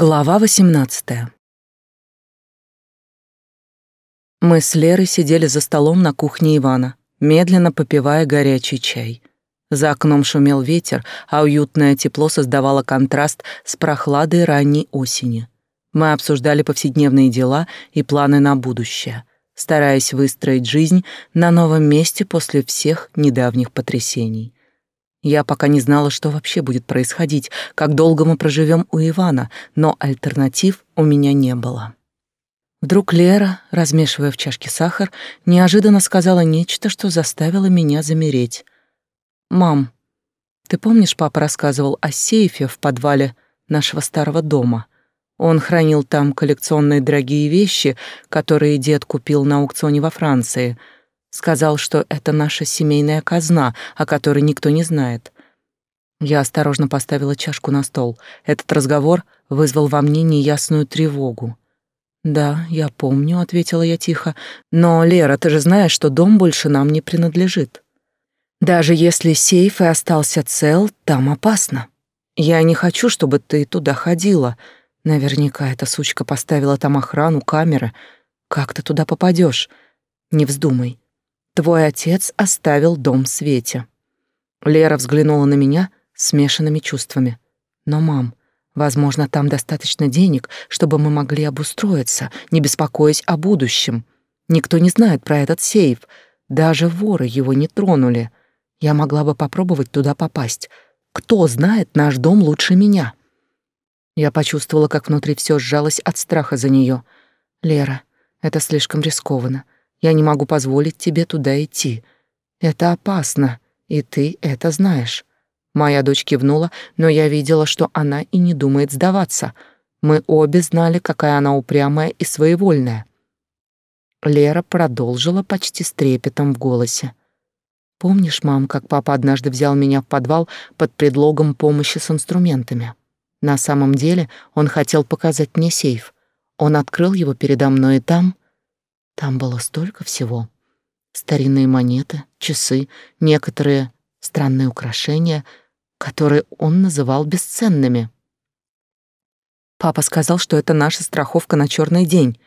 Глава 18. Мы с Лерой сидели за столом на кухне Ивана, медленно попивая горячий чай. За окном шумел ветер, а уютное тепло создавало контраст с прохладой ранней осени. Мы обсуждали повседневные дела и планы на будущее, стараясь выстроить жизнь на новом месте после всех недавних потрясений. Я пока не знала, что вообще будет происходить, как долго мы проживем у Ивана, но альтернатив у меня не было. Вдруг Лера, размешивая в чашке сахар, неожиданно сказала нечто, что заставило меня замереть. «Мам, ты помнишь, папа рассказывал о сейфе в подвале нашего старого дома? Он хранил там коллекционные дорогие вещи, которые дед купил на аукционе во Франции — Сказал, что это наша семейная казна, о которой никто не знает. Я осторожно поставила чашку на стол. Этот разговор вызвал во мне неясную тревогу. «Да, я помню», — ответила я тихо. «Но, Лера, ты же знаешь, что дом больше нам не принадлежит. Даже если сейф и остался цел, там опасно. Я не хочу, чтобы ты туда ходила. Наверняка эта сучка поставила там охрану, камеры. Как ты туда попадешь? Не вздумай. Твой отец оставил дом Свете. Лера взглянула на меня смешанными чувствами. Но, мам, возможно, там достаточно денег, чтобы мы могли обустроиться, не беспокоясь о будущем. Никто не знает про этот сейф. Даже воры его не тронули. Я могла бы попробовать туда попасть. Кто знает наш дом лучше меня? Я почувствовала, как внутри все сжалось от страха за нее. Лера, это слишком рискованно. Я не могу позволить тебе туда идти. Это опасно, и ты это знаешь. Моя дочь кивнула, но я видела, что она и не думает сдаваться. Мы обе знали, какая она упрямая и своевольная. Лера продолжила почти с трепетом в голосе. Помнишь, мам, как папа однажды взял меня в подвал под предлогом помощи с инструментами? На самом деле он хотел показать мне сейф. Он открыл его передо мной, и там там было столько всего. Старинные монеты, часы, некоторые странные украшения, которые он называл бесценными. Папа сказал, что это наша страховка на черный день.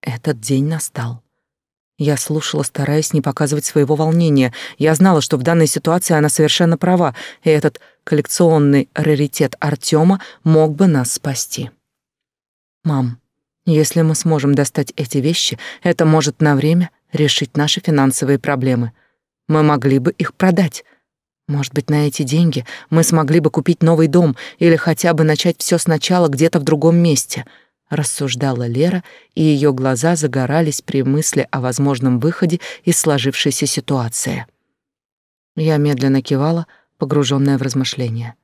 Этот день настал. Я слушала, стараясь не показывать своего волнения. Я знала, что в данной ситуации она совершенно права, и этот коллекционный раритет Артема мог бы нас спасти. «Мам, если мы сможем достать эти вещи, это может на время решить наши финансовые проблемы. Мы могли бы их продать. Может быть, на эти деньги мы смогли бы купить новый дом или хотя бы начать все сначала где-то в другом месте, рассуждала Лера, и ее глаза загорались при мысли о возможном выходе из сложившейся ситуации. Я медленно кивала, погруженная в размышления.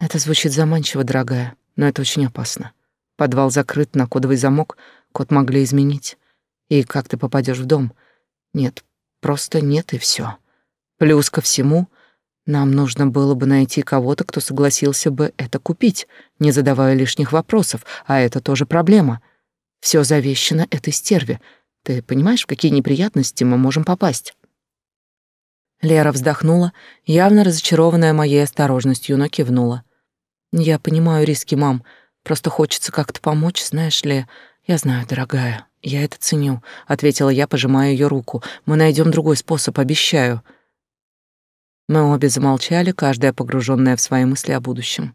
Это звучит заманчиво, дорогая, но это очень опасно. Подвал закрыт на кодовый замок, код могли изменить. И как ты попадешь в дом? Нет, просто нет и все. Плюс ко всему, нам нужно было бы найти кого-то, кто согласился бы это купить, не задавая лишних вопросов, а это тоже проблема. Все завещено этой стерве. Ты понимаешь, в какие неприятности мы можем попасть? Лера вздохнула, явно разочарованная моей осторожностью, но кивнула. «Я понимаю риски, мам. Просто хочется как-то помочь, знаешь ли. Я знаю, дорогая, я это ценю, ответила я, пожимая ее руку. Мы найдем другой способ, обещаю. Мы обе замолчали, каждая погруженная в свои мысли о будущем.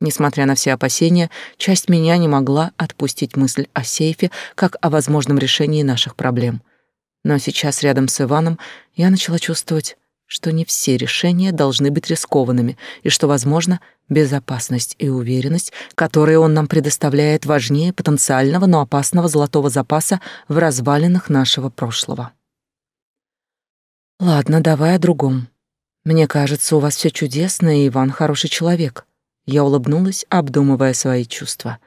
Несмотря на все опасения, часть меня не могла отпустить мысль о сейфе как о возможном решении наших проблем. Но сейчас рядом с Иваном я начала чувствовать что не все решения должны быть рискованными и что, возможно, безопасность и уверенность, которые он нам предоставляет, важнее потенциального, но опасного золотого запаса в развалинах нашего прошлого. Ладно, давай о другом. Мне кажется, у вас все чудесно, и Иван хороший человек. Я улыбнулась, обдумывая свои чувства.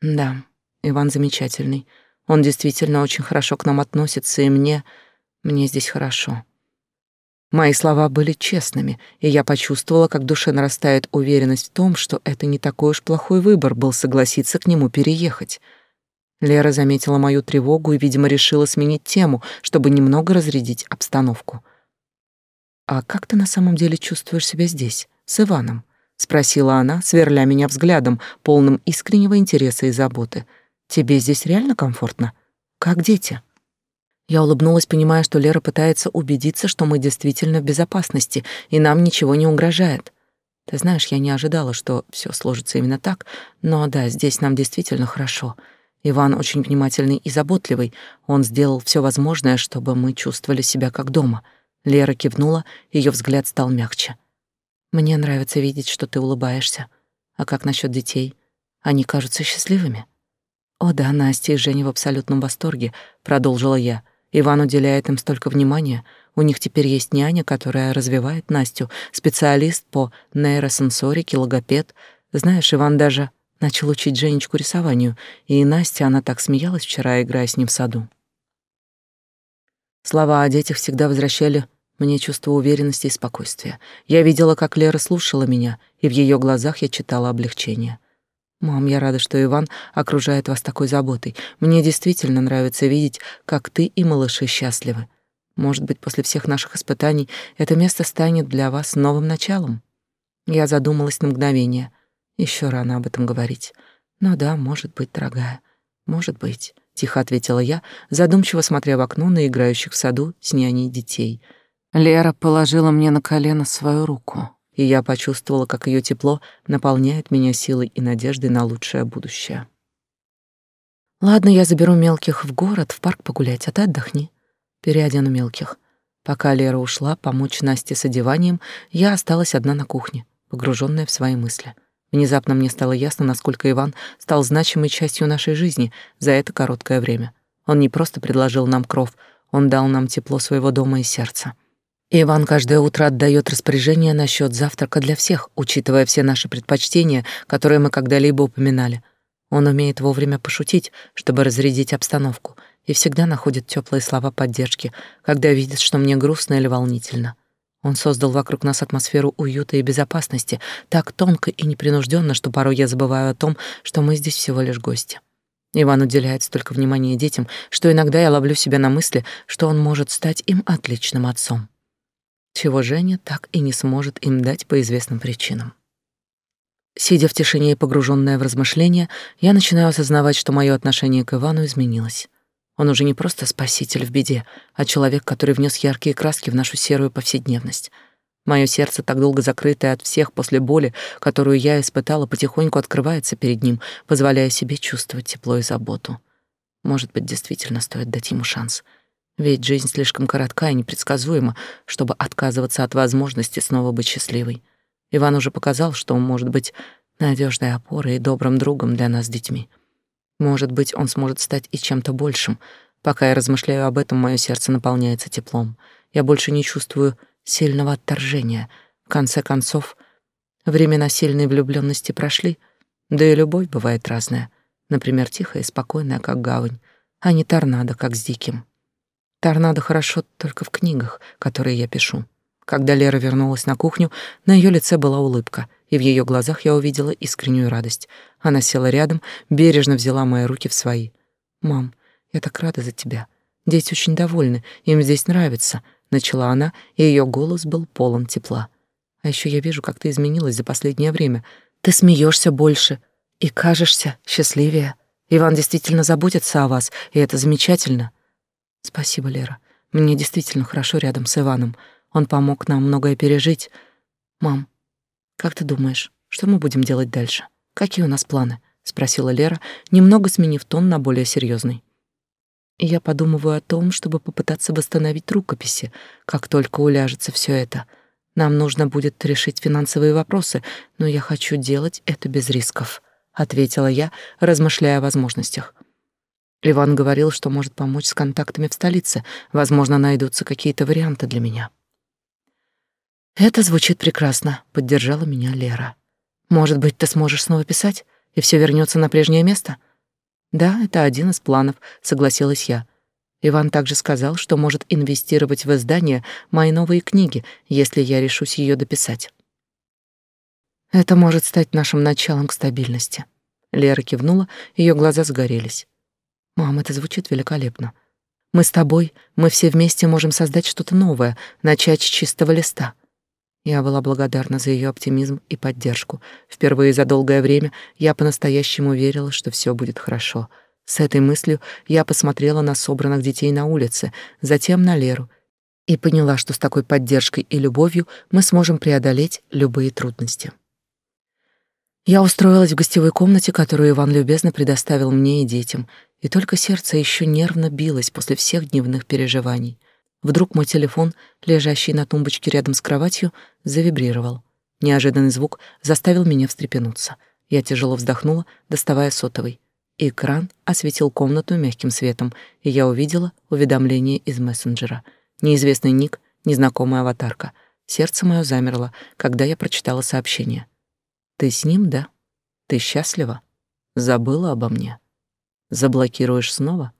Да, Иван замечательный. Он действительно очень хорошо к нам относится, и мне... мне здесь хорошо. Мои слова были честными, и я почувствовала, как в душе нарастает уверенность в том, что это не такой уж плохой выбор был согласиться к нему переехать. Лера заметила мою тревогу и, видимо, решила сменить тему, чтобы немного разрядить обстановку. «А как ты на самом деле чувствуешь себя здесь, с Иваном? — спросила она, сверля меня взглядом, полным искреннего интереса и заботы. «Тебе здесь реально комфортно? Как дети?» Я улыбнулась, понимая, что Лера пытается убедиться, что мы действительно в безопасности, и нам ничего не угрожает. Ты знаешь, я не ожидала, что все сложится именно так, но да, здесь нам действительно хорошо. Иван очень внимательный и заботливый. Он сделал все возможное, чтобы мы чувствовали себя как дома. Лера кивнула, ее взгляд стал мягче. Мне нравится видеть, что ты улыбаешься. А как насчет детей? Они кажутся счастливыми. О да, Настя и Женя в абсолютном восторге, продолжила я. Иван уделяет им столько внимания. У них теперь есть няня, которая развивает Настю, специалист по нейросенсорике, логопед. Знаешь, Иван даже начал учить Женечку рисованию, и Настя, она так смеялась вчера, играя с ним в саду. Слова о детях всегда возвращали мне чувство уверенности и спокойствия. Я видела, как Лера слушала меня, и в ее глазах я читала облегчение. «Мам, я рада, что Иван окружает вас такой заботой. Мне действительно нравится видеть, как ты и малыши счастливы. Может быть, после всех наших испытаний это место станет для вас новым началом?» Я задумалась на мгновение. Еще рано об этом говорить. «Ну да, может быть, дорогая, может быть», — тихо ответила я, задумчиво смотря в окно на играющих в саду с няней детей — Лера положила мне на колено свою руку, и я почувствовала, как ее тепло наполняет меня силой и надеждой на лучшее будущее. Ладно, я заберу мелких в город, в парк погулять, а ты отдохни. Переодену мелких. Пока Лера ушла помочь Насте с одеванием, я осталась одна на кухне, погруженная в свои мысли. Внезапно мне стало ясно, насколько Иван стал значимой частью нашей жизни за это короткое время. Он не просто предложил нам кров, он дал нам тепло своего дома и сердца. Иван каждое утро отдает распоряжение насчет завтрака для всех, учитывая все наши предпочтения, которые мы когда-либо упоминали. Он умеет вовремя пошутить, чтобы разрядить обстановку, и всегда находит теплые слова поддержки, когда видит, что мне грустно или волнительно. Он создал вокруг нас атмосферу уюта и безопасности, так тонко и непринужденно, что порой я забываю о том, что мы здесь всего лишь гости. Иван уделяет столько внимания детям, что иногда я ловлю себя на мысли, что он может стать им отличным отцом чего Женя так и не сможет им дать по известным причинам. Сидя в тишине и погруженная в размышления, я начинаю осознавать, что мое отношение к Ивану изменилось. Он уже не просто спаситель в беде, а человек, который внес яркие краски в нашу серую повседневность. Мое сердце, так долго закрытое от всех после боли, которую я испытала, потихоньку открывается перед ним, позволяя себе чувствовать тепло и заботу. Может быть, действительно стоит дать ему шанс — ведь жизнь слишком коротка и непредсказуема, чтобы отказываться от возможности снова быть счастливой. Иван уже показал, что он может быть надежной опорой и добрым другом для нас с детьми. Может быть, он сможет стать и чем-то большим. Пока я размышляю об этом, мое сердце наполняется теплом. Я больше не чувствую сильного отторжения. В конце концов, времена сильной влюбленности прошли, да и любовь бывает разная. Например, тихая и спокойная, как гавань, а не торнадо, как с диким. Торнадо хорошо только в книгах, которые я пишу. Когда Лера вернулась на кухню, на ее лице была улыбка, и в ее глазах я увидела искреннюю радость. Она села рядом, бережно взяла мои руки в свои. «Мам, я так рада за тебя. Дети очень довольны, им здесь нравится», — начала она, и ее голос был полон тепла. «А еще я вижу, как ты изменилась за последнее время. Ты смеешься больше и кажешься счастливее. Иван действительно заботится о вас, и это замечательно». Спасибо, Лера. Мне действительно хорошо рядом с Иваном. Он помог нам многое пережить. Мам, как ты думаешь, что мы будем делать дальше? Какие у нас планы? спросила Лера, немного сменив тон на более серьезный. Я подумываю о том, чтобы попытаться восстановить рукописи, как только уляжется все это. Нам нужно будет решить финансовые вопросы, но я хочу делать это без рисков, ответила я, размышляя о возможностях. Иван говорил, что может помочь с контактами в столице. Возможно, найдутся какие-то варианты для меня. Это звучит прекрасно, поддержала меня Лера. Может быть, ты сможешь снова писать, и все вернется на прежнее место? Да, это один из планов, согласилась я. Иван также сказал, что может инвестировать в издание моей новой книги, если я решусь ее дописать. Это может стать нашим началом к стабильности. Лера кивнула, ее глаза загорелись. Мам, это звучит великолепно. Мы с тобой, мы все вместе можем создать что-то новое, начать с чистого листа. Я была благодарна за ее оптимизм и поддержку. Впервые за долгое время я по-настоящему верила, что все будет хорошо. С этой мыслью я посмотрела на собранных детей на улице, затем на Леру и поняла, что с такой поддержкой и любовью мы сможем преодолеть любые трудности. Я устроилась в гостевой комнате, которую Иван любезно предоставил мне и детям, и только сердце еще нервно билось после всех дневных переживаний. Вдруг мой телефон, лежащий на тумбочке рядом с кроватью, завибрировал. Неожиданный звук заставил меня встрепенуться. Я тяжело вздохнула, доставая сотовый. Экран осветил комнату мягким светом, и я увидела уведомление из мессенджера. Неизвестный ник, незнакомая аватарка. Сердце мое замерло, когда я прочитала сообщение. «Ты с ним, да? Ты счастлива? Забыла обо мне? Заблокируешь снова?»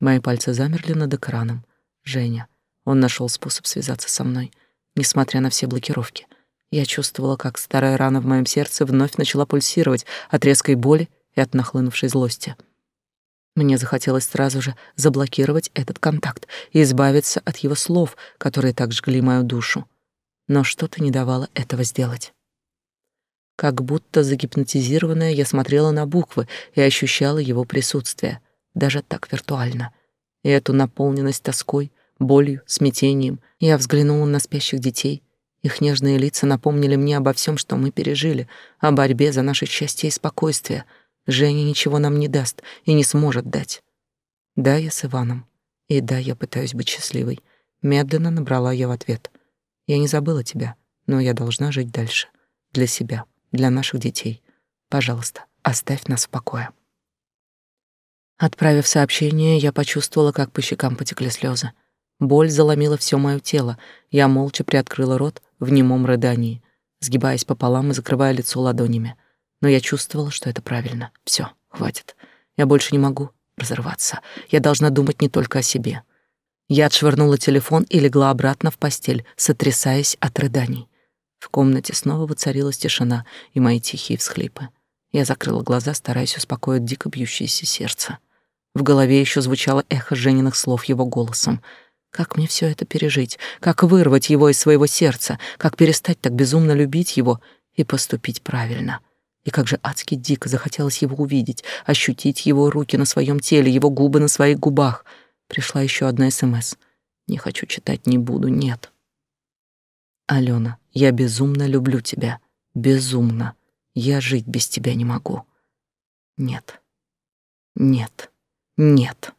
Мои пальцы замерли над экраном. Женя. Он нашел способ связаться со мной, несмотря на все блокировки. Я чувствовала, как старая рана в моем сердце вновь начала пульсировать от резкой боли и от нахлынувшей злости. Мне захотелось сразу же заблокировать этот контакт и избавиться от его слов, которые так жгли мою душу. Но что-то не давало этого сделать. Как будто загипнотизированная, я смотрела на буквы и ощущала его присутствие, даже так виртуально. И эту наполненность тоской, болью, смятением. Я взглянула на спящих детей. Их нежные лица напомнили мне обо всем, что мы пережили, о борьбе за наше счастье и спокойствие. Женя ничего нам не даст и не сможет дать. Да, я с Иваном. И да, я пытаюсь быть счастливой. Медленно набрала я в ответ. Я не забыла тебя, но я должна жить дальше. Для себя, для наших детей. Пожалуйста, оставь нас в покое. Отправив сообщение, я почувствовала, как по щекам потекли слезы. Боль заломила все мое тело. Я молча приоткрыла рот в немом рыдании, сгибаясь пополам и закрывая лицо ладонями. Но я чувствовала, что это правильно. Все, хватит. Я больше не могу разрываться. Я должна думать не только о себе. Я отшвырнула телефон и легла обратно в постель, сотрясаясь от рыданий. В комнате снова воцарилась тишина и мои тихие всхлипы. Я закрыла глаза, стараясь успокоить дико бьющееся сердце. В голове еще звучало эхо Жениных слов его голосом — как мне все это пережить? Как вырвать его из своего сердца? Как перестать так безумно любить его и поступить правильно? И как же адски дико захотелось его увидеть, ощутить его руки на своем теле, его губы на своих губах. Пришла еще одна СМС. Не хочу читать, не буду, нет. Алена, я безумно люблю тебя. Безумно. Я жить без тебя не могу. Нет. Нет. Нет.